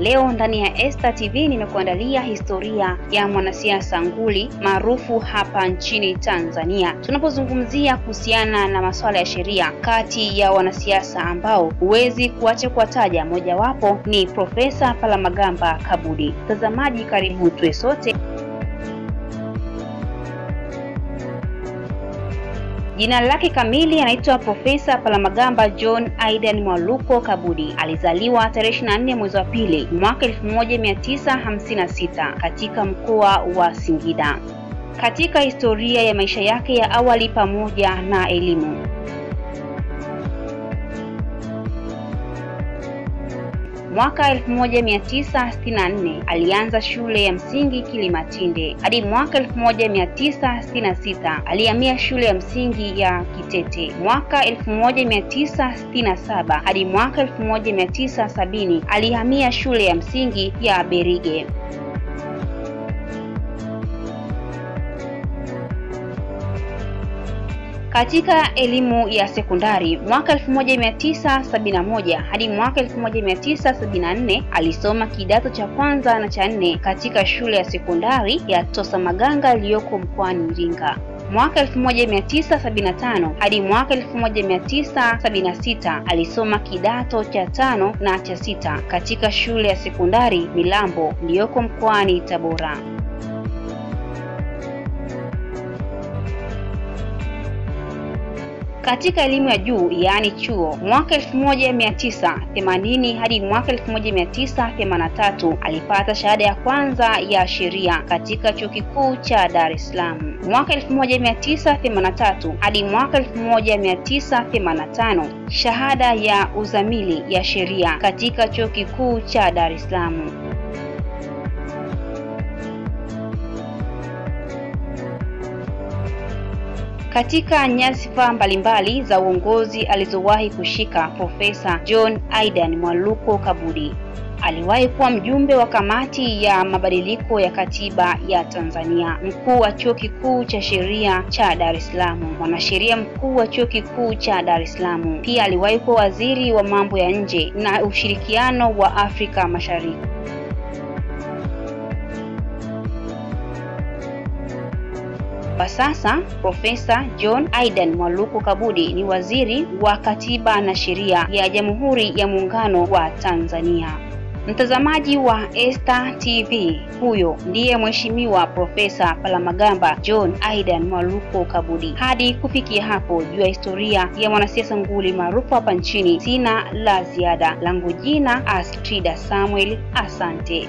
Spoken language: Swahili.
Leo ndani ya Esta TV nimekuandalia historia ya mwanasiasa nguli maarufu hapa nchini Tanzania. Tunapozungumzia kuhusiana na masuala ya sheria, kati ya wanasiasa ambao huwezi kuacha kuwataja, mojawapo ni Profesa Palamagamba Kabudi. Mtazamaji, karibu tuwe sote. Jina lake kamili anaitwa Profesa Palamagamba John Aidan Mwaluko Kabudi. Alizaliwa tarehe 24 mwezi wa pili mwaka 1956 katika mkoa wa Singida. Katika historia ya maisha yake ya awali pamoja na elimu Mwaka 1964 alianza shule ya msingi Kilimatinde. Hadi mwaka 1966 alihamia shule ya msingi ya Kitete. Mwaka 1967 hadi mwaka 1970 alihamia shule ya msingi ya Berige. Katika elimu ya sekondari mwaka 1971 hadi mwaka 1974 alisoma kidato cha kwanza na cha nne katika shule ya sekondari ya Tosa Maganga iliyoko mkoani Iringa. Mwaka 1975 hadi mwaka 1976 alisoma kidato cha tano na cha sita katika shule ya sekondari Milambo iliyoko mkoani Tabora. Katika elimu ya juu yaani chuo mwaka 1980 hadi mwaka 1983 alipata shahada ya kwanza ya sheria katika chuo kikuu cha Dar es Salaam. Mwaka 1983 hadi mwaka 1985 shahada ya uzamili ya sheria katika chuo kikuu cha Dar es Salaam. Katika nyadhifa mbalimbali za uongozi alizowahi kushika Profesa John Aidan Mwaluko Kabudi. Aliwahi kuwa mjumbe wa kamati ya mabadiliko ya katiba ya Tanzania, mkuu wa chuo kikuu cha sheria cha Dar es Salaam, mwanasheria mkuu wa chuo kikuu cha Dar es Salaam. Pia aliwahi kuwa waziri wa mambo ya nje na ushirikiano wa Afrika Mashariki. Kwa sasa Profesa John Aidan Mwaluku Kabudi ni waziri wa Katiba na Sheria ya Jamhuri ya Muungano wa Tanzania. Mtazamaji wa Esta TV, huyo ndiye Mheshimiwa Profesa Palamagamba John Aidan Mwaluko Kabudi. Hadi kufikia hapo juu ya historia ya mwanasiasa nguli maarufu hapa nchini, sina la ziada. Langu jina Astrida Samuel, asante.